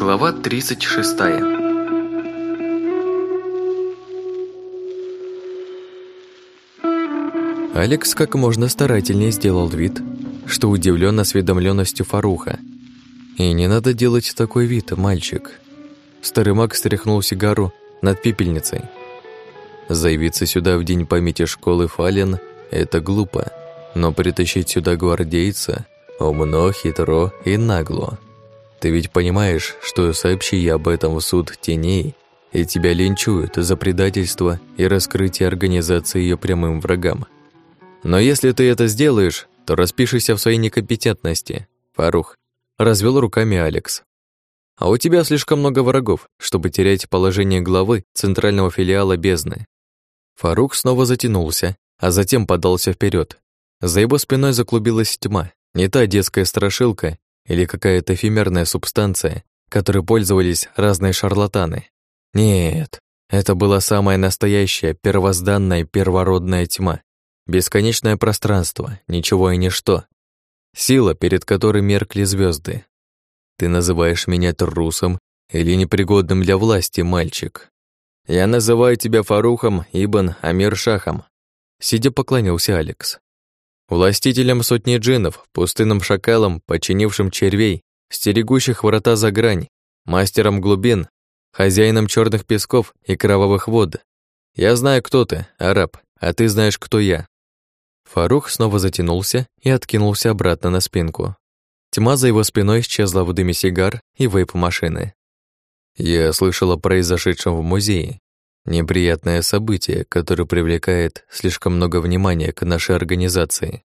Глава 36 Алекс как можно старательнее сделал вид, что удивлен осведомленностью Фаруха. И не надо делать такой вид, мальчик. Старый маг стряхнул сигару над пепельницей. Заявиться сюда в день памяти школы Фален – это глупо, но притащить сюда гвардейца – умно, хитро и нагло. Ты ведь понимаешь, что сообщи я об этом в суд теней, и тебя линчуют за предательство и раскрытие организации ее прямым врагам. Но если ты это сделаешь, то распишешься в своей некомпетентности, Фарух. Развел руками Алекс. А у тебя слишком много врагов, чтобы терять положение главы центрального филиала бездны. Фарух снова затянулся, а затем подался вперед. За его спиной заклубилась тьма, не та детская страшилка, или какая-то эфемерная субстанция, которой пользовались разные шарлатаны. Нет, это была самая настоящая, первозданная, первородная тьма. Бесконечное пространство, ничего и ничто. Сила, перед которой меркли звезды. Ты называешь меня трусом или непригодным для власти, мальчик. Я называю тебя Фарухом Ибн Амир Шахом. Сидя поклонился Алекс властителем сотни джинов, пустынным шакалом, подчинившим червей, стерегущих врата за грань, мастером глубин, хозяином черных песков и кровавых вод. Я знаю, кто ты, араб, а ты знаешь, кто я. Фарух снова затянулся и откинулся обратно на спинку. Тьма за его спиной исчезла в дыме сигар и вейп-машины. Я слышал о произошедшем в музее. Неприятное событие, которое привлекает слишком много внимания к нашей организации.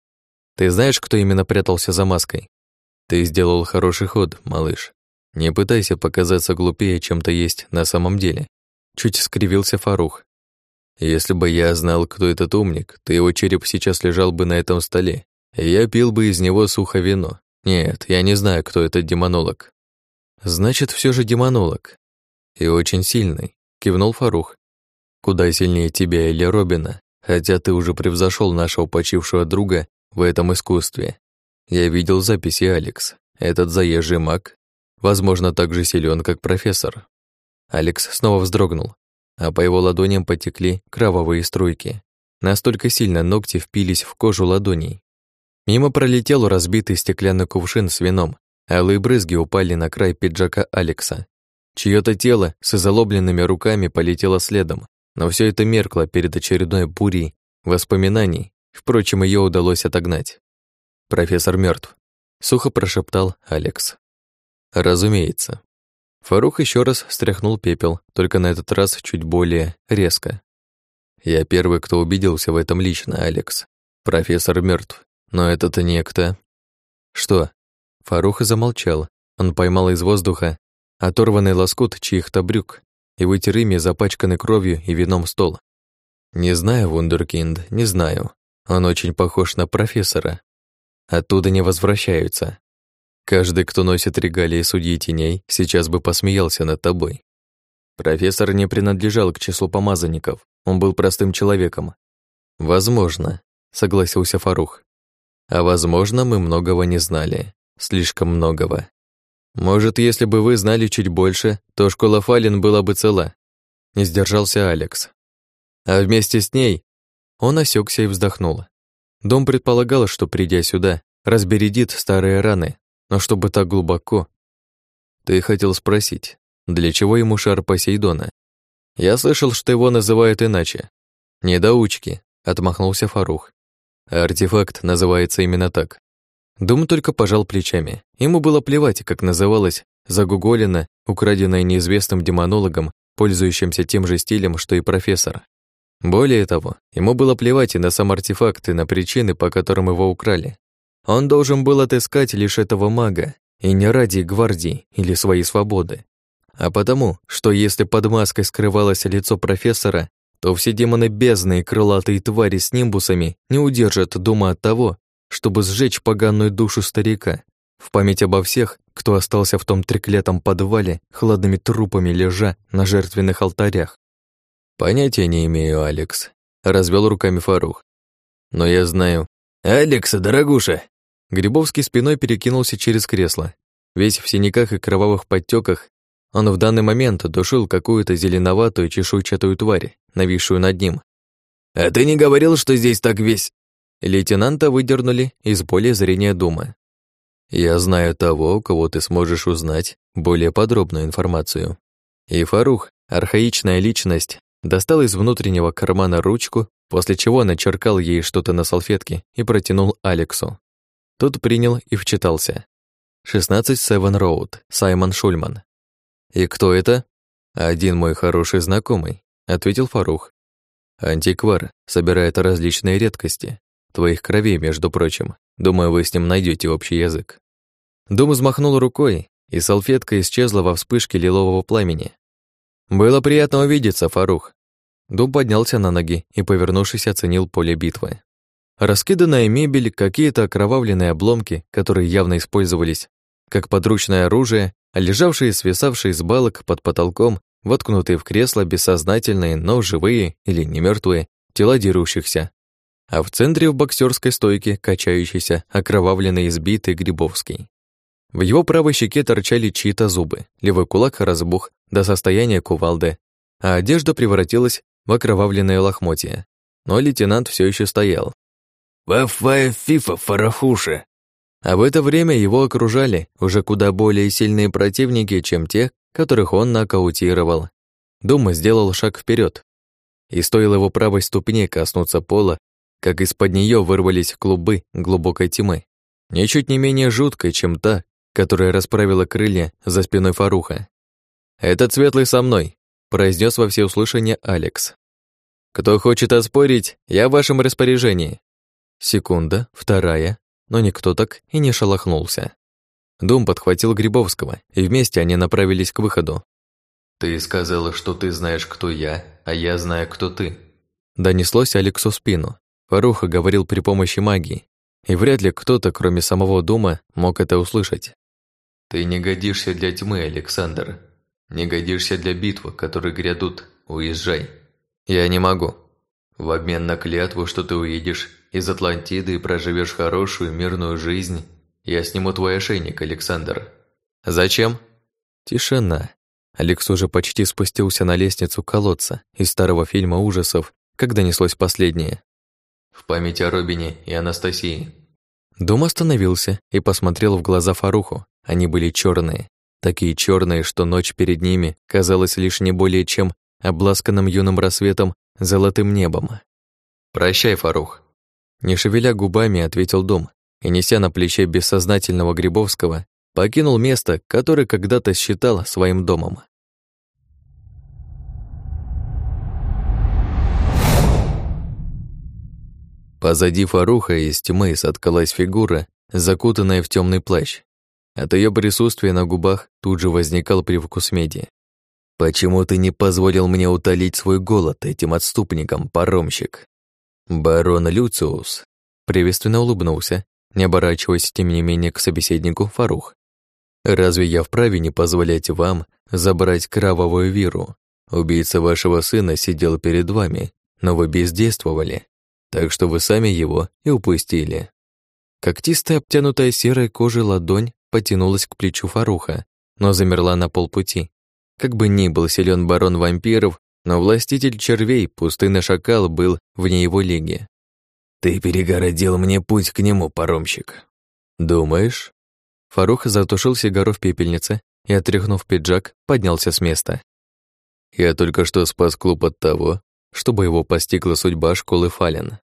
Ты знаешь, кто именно прятался за маской? Ты сделал хороший ход, малыш. Не пытайся показаться глупее, чем ты есть на самом деле. Чуть скривился Фарух. Если бы я знал, кто этот умник, то его череп сейчас лежал бы на этом столе, я пил бы из него сухо вино. Нет, я не знаю, кто этот демонолог. Значит, все же демонолог. И очень сильный, кивнул Фарух. Куда сильнее тебя или Робина, хотя ты уже превзошел нашего почившего друга в этом искусстве. Я видел записи Алекс. Этот заезжий маг, возможно, так же силен, как профессор. Алекс снова вздрогнул, а по его ладоням потекли кровавые струйки. Настолько сильно ногти впились в кожу ладоней. Мимо пролетел разбитый стеклянный кувшин с вином, алые брызги упали на край пиджака Алекса. Чьё-то тело с изолобленными руками полетело следом, но все это меркло перед очередной бурей воспоминаний, впрочем, ее удалось отогнать. Профессор мертв, сухо прошептал Алекс. Разумеется. Фарух еще раз стряхнул пепел, только на этот раз чуть более резко. Я первый, кто убедился в этом лично, Алекс. Профессор мертв, но этот некто... Что? Фарух замолчал. Он поймал из воздуха оторванный лоскут чьих-то брюк и вытер ими запачканный кровью и вином стол. Не знаю, вундеркинд, не знаю. Он очень похож на профессора. Оттуда не возвращаются. Каждый, кто носит регалии судьи теней, сейчас бы посмеялся над тобой. Профессор не принадлежал к числу помазанников, он был простым человеком. Возможно, согласился Фарух. А возможно, мы многого не знали, слишком многого. Может, если бы вы знали чуть больше, то школа Фалин была бы цела. Не сдержался Алекс. А вместе с ней он осекся и вздохнул. Дом предполагал, что, придя сюда, разбередит старые раны, но чтобы так глубоко... Ты хотел спросить, для чего ему шар Посейдона? Я слышал, что его называют иначе. Недоучки, отмахнулся Фарух. артефакт называется именно так. Дум только пожал плечами. Ему было плевать, как называлось загуголина, украденная неизвестным демонологом, пользующимся тем же стилем, что и профессор. Более того, ему было плевать и на сам артефакт, и на причины, по которым его украли. Он должен был отыскать лишь этого мага, и не ради гвардии или своей свободы, а потому, что если под маской скрывалось лицо профессора, то все демоны бездны и крылатые твари с нимбусами не удержат дума от того, чтобы сжечь поганую душу старика, в память обо всех, кто остался в том треклятом подвале, хладными трупами лежа на жертвенных алтарях. Понятия не имею, Алекс, развел руками Фарух. Но я знаю. Алекса, дорогуша! Грибовский спиной перекинулся через кресло. Весь в синяках и кровавых подтеках, Он в данный момент душил какую-то зеленоватую чешуйчатую тварь, нависшую над ним. «А ты не говорил, что здесь так весь...» Лейтенанта выдернули из поля зрения Дума. «Я знаю того, у кого ты сможешь узнать более подробную информацию». И Фарух, архаичная личность, достал из внутреннего кармана ручку, после чего начеркал ей что-то на салфетке и протянул Алексу. Тот принял и вчитался. 16 Севен Роуд, Саймон Шульман. «И кто это?» «Один мой хороший знакомый», — ответил Фарух. «Антиквар, собирает различные редкости. Твоих кровей, между прочим. Думаю, вы с ним найдете общий язык». Дум взмахнул рукой, и салфетка исчезла во вспышке лилового пламени. «Было приятно увидеться, Фарух». Дум поднялся на ноги и, повернувшись, оценил поле битвы. Раскиданная мебель, какие-то окровавленные обломки, которые явно использовались как подручное оружие, лежавшие свисавшие с балок под потолком, воткнутые в кресло бессознательные, но живые или не мертвые тела дерущихся. А в центре в боксерской стойке качающийся, окровавленный избитый Грибовский. В его правой щеке торчали чьи-то зубы, левый кулак разбух до состояния кувалды, а одежда превратилась в окровавленное лохмотье. Но лейтенант все еще стоял, «Вафая фифа, фарахуша!» А в это время его окружали уже куда более сильные противники, чем те, которых он нокаутировал. Дума сделал шаг вперед, и стоило его правой ступне коснуться пола, как из-под нее вырвались клубы глубокой тьмы, ничуть не менее жуткой, чем та, которая расправила крылья за спиной Фаруха. «Этот светлый со мной», — произнес во всеуслышание Алекс. «Кто хочет оспорить, я в вашем распоряжении. Секунда, вторая, но никто так и не шелохнулся. Дом подхватил Грибовского, и вместе они направились к выходу. «Ты сказала, что ты знаешь, кто я, а я знаю, кто ты». Донеслось Алексу спину. Фаруха говорил при помощи магии, и вряд ли кто-то, кроме самого Дума, мог это услышать. «Ты не годишься для тьмы, Александр. Не годишься для битвы, которые грядут. Уезжай». «Я не могу». «В обмен на клятву, что ты уедешь, из Атлантиды и проживешь хорошую мирную жизнь, я сниму твой ошейник, Александр». «Зачем?» Тишина. Алекс уже почти спустился на лестницу колодца из старого фильма ужасов, когда неслось последнее. «В память о Робине и Анастасии». Дом остановился и посмотрел в глаза Фаруху. Они были черные, такие черные, что ночь перед ними казалась лишь не более чем обласканным юным рассветом золотым небом. «Прощай, Фарух», не шевеля губами, ответил Дом и, неся на плече бессознательного Грибовского, покинул место, которое когда-то считал своим домом. Позади Фаруха из тьмы соткалась фигура, закутанная в темный плащ. От ее присутствия на губах тут же возникал привкус меди. «Почему ты не позволил мне утолить свой голод этим отступникам, паромщик?» «Барон Люциус», — приветственно улыбнулся, не оборачиваясь, тем не менее, к собеседнику Фарух. «Разве я вправе не позволять вам забрать кровавую виру? Убийца вашего сына сидел перед вами, но вы бездействовали, так что вы сами его и упустили». Когтистая, обтянутая серой кожей ладонь потянулась к плечу Фаруха, но замерла на полпути. Как бы ни был силен барон вампиров, но властитель червей, пустынный шакал, был вне его лиги. «Ты перегородил мне путь к нему, паромщик». «Думаешь?» Фарух затушил сигару в пепельнице и, отряхнув пиджак, поднялся с места. «Я только что спас клуб от того, чтобы его постигла судьба школы Фален.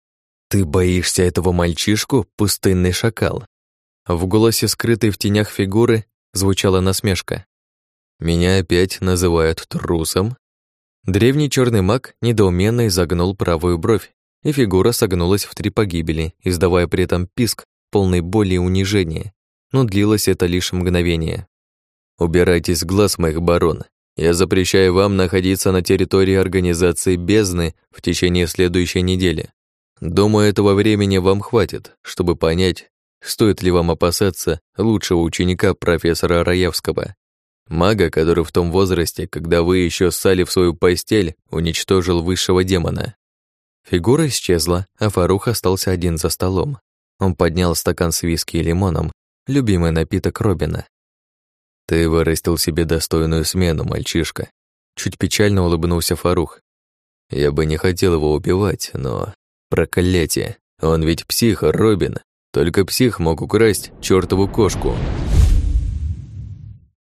Ты боишься этого мальчишку, пустынный шакал?» В голосе, скрытой в тенях фигуры, звучала насмешка. «Меня опять называют трусом?» Древний черный маг недоуменно изогнул правую бровь, и фигура согнулась в три погибели, издавая при этом писк, полный боли и унижения. Но длилось это лишь мгновение. «Убирайтесь с глаз моих барон. Я запрещаю вам находиться на территории организации бездны в течение следующей недели. Думаю, этого времени вам хватит, чтобы понять, стоит ли вам опасаться лучшего ученика профессора Раевского. Мага, который в том возрасте, когда вы еще ссали в свою постель, уничтожил высшего демона. Фигура исчезла, а Фарух остался один за столом. Он поднял стакан с виски и лимоном, любимый напиток Робина. Ты вырастил себе достойную смену, мальчишка. Чуть печально улыбнулся Фарух. Я бы не хотел его убивать, но... Проклятие. Он ведь псих, Робин. Только псих мог украсть чертову кошку.